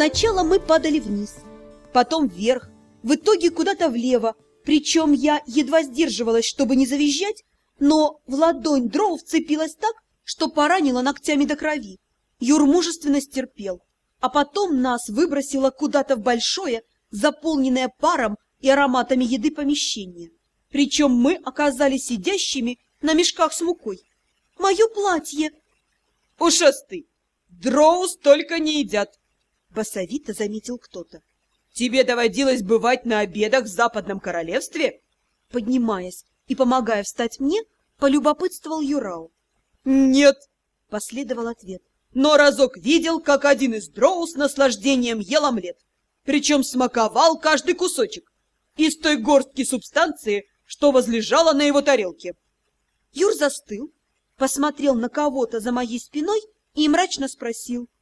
Сначала мы падали вниз, потом вверх, в итоге куда-то влево, причем я едва сдерживалась, чтобы не завизжать, но в ладонь дроу вцепилась так, что поранила ногтями до крови. Юр мужественно стерпел, а потом нас выбросило куда-то в большое, заполненное паром и ароматами еды помещение. Причем мы оказались сидящими на мешках с мукой. Мое платье! Ушастый! Дроу столько не едят! Басовито заметил кто-то. Тебе доводилось бывать на обедах в Западном Королевстве? Поднимаясь и помогая встать мне, полюбопытствовал Юрау. Нет, последовал ответ. Но разок видел, как один из дроу с наслаждением ел омлет. Причем смаковал каждый кусочек из той горстки субстанции, что возлежала на его тарелке. Юр застыл, посмотрел на кого-то за моей спиной и мрачно спросил. —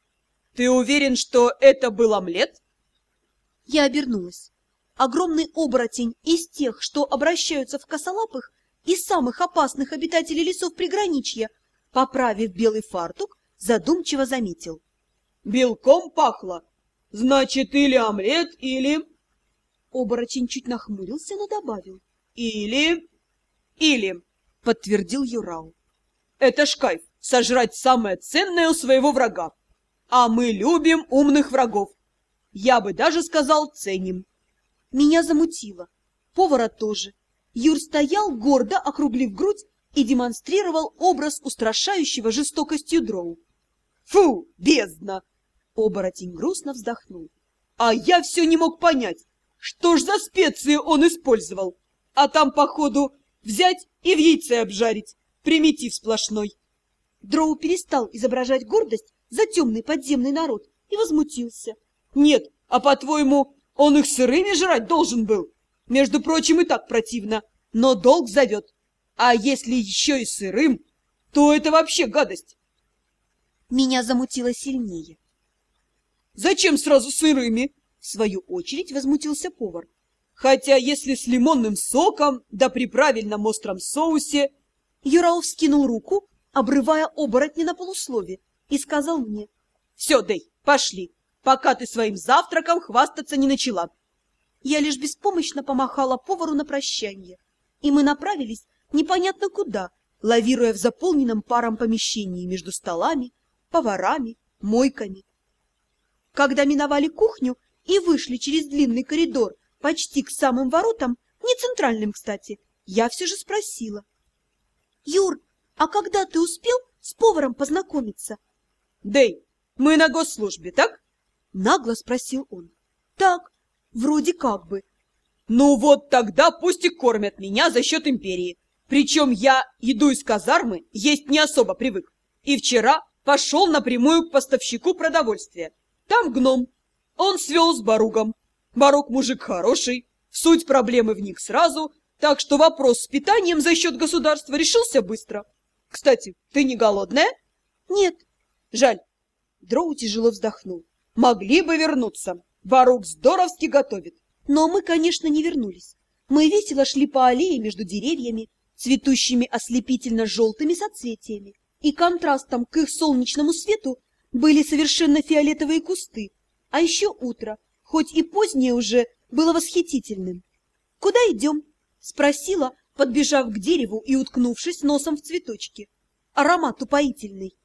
Ты уверен, что это был омлет? Я обернулась. Огромный оборотень из тех, что обращаются в косолапых, из самых опасных обитателей лесов приграничья, поправив белый фартук, задумчиво заметил. — Белком пахло. Значит, или омлет, или... Оборотень чуть нахмурился, но добавил. — Или... Или... — подтвердил Юрау. — Это ж кайф, сожрать самое ценное у своего врага. А мы любим умных врагов. Я бы даже сказал, ценим. Меня замутило. Повара тоже. Юр стоял, гордо округлив грудь, и демонстрировал образ устрашающего жестокостью дроу. «Фу, бездна!» Оборотень грустно вздохнул. «А я все не мог понять, что ж за специи он использовал. А там, походу, взять и в яйце обжарить. Примитив сплошной». Дроу перестал изображать гордость за темный подземный народ и возмутился. «Нет, а по-твоему, он их сырыми жрать должен был? Между прочим, и так противно, но долг зовет. А если еще и сырым, то это вообще гадость. Меня замутило сильнее. Зачем сразу сырыми? В свою очередь возмутился повар. Хотя если с лимонным соком, да при правильном остром соусе... Юрау вскинул руку, обрывая оборотни на полуслове, и сказал мне. Все, Дэй, пошли, пока ты своим завтраком хвастаться не начала. Я лишь беспомощно помахала повару на прощание, и мы направились непонятно куда, лавируя в заполненном паром помещении между столами, поварами, мойками. Когда миновали кухню и вышли через длинный коридор почти к самым воротам, не центральным, кстати, я все же спросила. — Юр, а когда ты успел с поваром познакомиться? — Дэй, мы на госслужбе, так? — нагло спросил он. — Так, вроде как бы. — Ну вот тогда пусть и кормят меня за счет империи. Причем я еду из казармы есть не особо привык. И вчера пошел напрямую к поставщику продовольствия. Там гном. Он свел с Баругом. Баруг мужик хороший, суть проблемы в них сразу, так что вопрос с питанием за счет государства решился быстро. Кстати, ты не голодная? Нет. Жаль. Дроу тяжело вздохнул. Могли бы вернуться. Баруг здоровски готовит. Но мы, конечно, не вернулись. Мы весело шли по аллее между деревьями, цветущими ослепительно-желтыми соцветиями, и контрастом к их солнечному свету были совершенно фиолетовые кусты, а еще утро, хоть и позднее уже, было восхитительным. «Куда идем?» — спросила, подбежав к дереву и уткнувшись носом в цветочки. Аромат упоительный.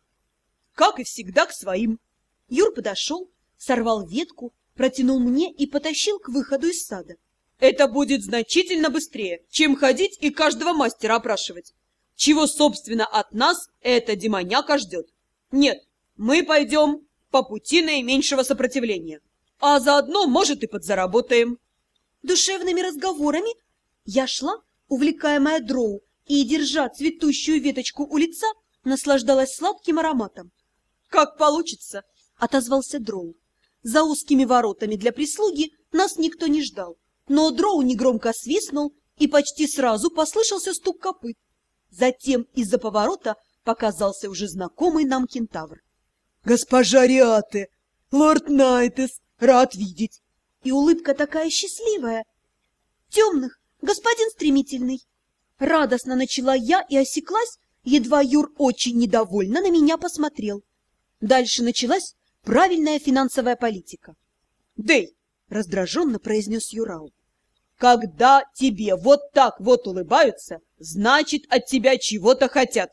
«Как и всегда, к своим!» Юр подошел, сорвал ветку, протянул мне и потащил к выходу из сада. Это будет значительно быстрее, чем ходить и каждого мастера опрашивать. Чего, собственно, от нас эта демоняка ждет? Нет, мы пойдем по пути наименьшего сопротивления, а заодно, может, и подзаработаем. Душевными разговорами я шла, увлекаемая дроу, и, держа цветущую веточку у лица, наслаждалась сладким ароматом. «Как получится!» — отозвался дроу. За узкими воротами для прислуги нас никто не ждал но дроу негромко свистнул, и почти сразу послышался стук копыт. Затем из-за поворота показался уже знакомый нам кентавр. — Госпожа Риате! Лорд Найтес! Рад видеть! И улыбка такая счастливая! — Темных! Господин стремительный! Радостно начала я и осеклась, едва Юр очень недовольно на меня посмотрел. Дальше началась правильная финансовая политика. Дэй, раздраженно произнес Юрау. Когда тебе вот так вот улыбаются, значит, от тебя чего-то хотят.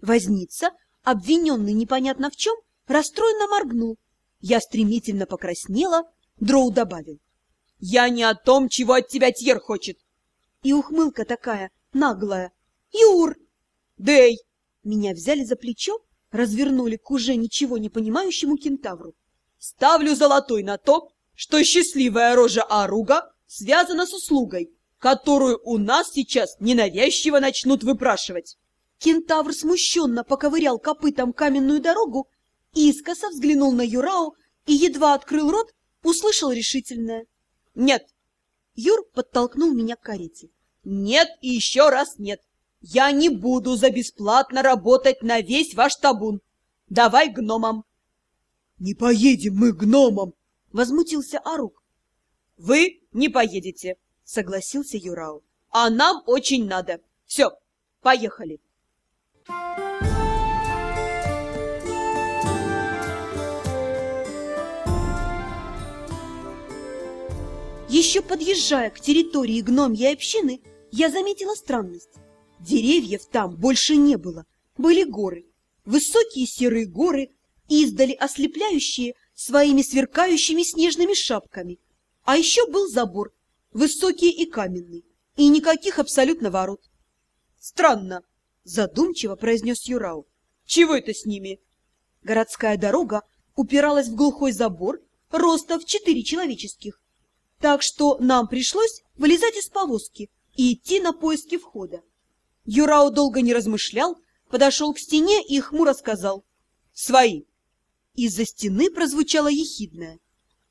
Возница, обвиненный непонятно в чем, расстроенно моргнул. Я стремительно покраснела, Дроу добавил. Я не о том, чего от тебя Тьер хочет. И ухмылка такая, наглая. Юр! Дэй! Меня взяли за плечо, развернули к уже ничего не понимающему кентавру. Ставлю золотой на то, что счастливая рожа Аруга связана с услугой, которую у нас сейчас ненавязчиво начнут выпрашивать. Кентавр смущенно поковырял копытом каменную дорогу, искоса взглянул на Юрау и едва открыл рот, услышал решительное. «Нет!» Юр подтолкнул меня к карете. «Нет и еще раз нет! Я не буду за бесплатно работать на весь ваш табун! Давай гномам!» «Не поедем мы гномам!» — возмутился Арук. «Вы не поедете!» — согласился Юрау. «А нам очень надо! Все, поехали!» Еще подъезжая к территории гномьей общины, я заметила странность. Деревьев там больше не было, были горы. Высокие серые горы, издали ослепляющие своими сверкающими снежными шапками. А еще был забор, высокий и каменный, и никаких абсолютно ворот. «Странно», — задумчиво произнес Юрау. «Чего это с ними?» Городская дорога упиралась в глухой забор, роста в четыре человеческих. Так что нам пришлось вылезать из повозки и идти на поиски входа. Юрау долго не размышлял, подошел к стене и хмуро сказал «Свои». Из-за стены прозвучало ехидное.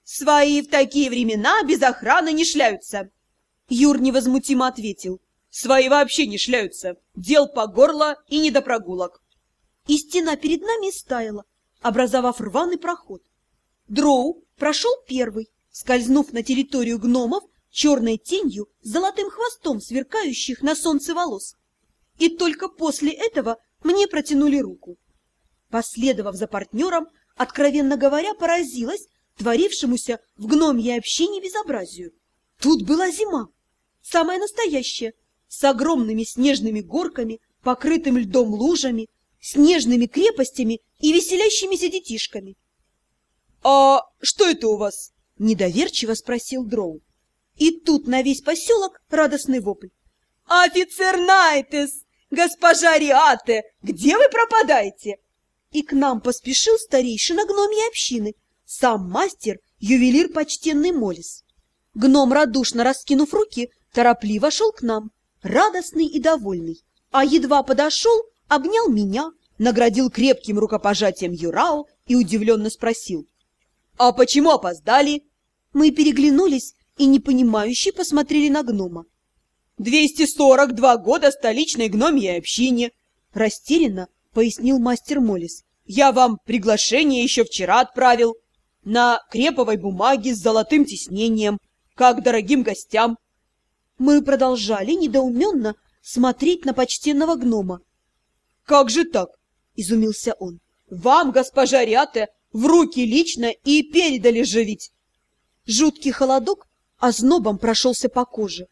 «Свои в такие времена без охраны не шляются!» Юр невозмутимо ответил. «Свои вообще не шляются. Дел по горло и не до прогулок». И стена перед нами стаяла, образовав рваный проход. Дроу прошел первый, скользнув на территорию гномов черной тенью с золотым хвостом сверкающих на солнце волос. И только после этого мне протянули руку. Последовав за партнером, откровенно говоря, поразилась творившемуся в гномьей общине безобразию. Тут была зима, самая настоящая, с огромными снежными горками, покрытым льдом лужами, снежными крепостями и веселящимися детишками. — А что это у вас? — недоверчиво спросил Дроу. И тут на весь поселок радостный вопль. — Офицер Найтес! Госпожа Риате! Где вы пропадаете? И к нам поспешил старейшина гномьей общины, сам мастер, ювелир почтенный Молис. Гном, радушно раскинув руки, торопливо шел к нам, радостный и довольный, а едва подошел, обнял меня, наградил крепким рукопожатием Юрау и удивленно спросил. — А почему опоздали? Мы переглянулись и непонимающе посмотрели на гнома. — Двести сорок два года столичной гномьей общине! — растерянно пояснил мастер Молис. — Я вам приглашение еще вчера отправил на креповой бумаге с золотым тиснением, как дорогим гостям. Мы продолжали недоуменно смотреть на почтенного гнома. — Как же так? — изумился он. — Вам, госпожа Ряте, в руки лично и передали же. Жуткий холодок ознобом прошелся по коже.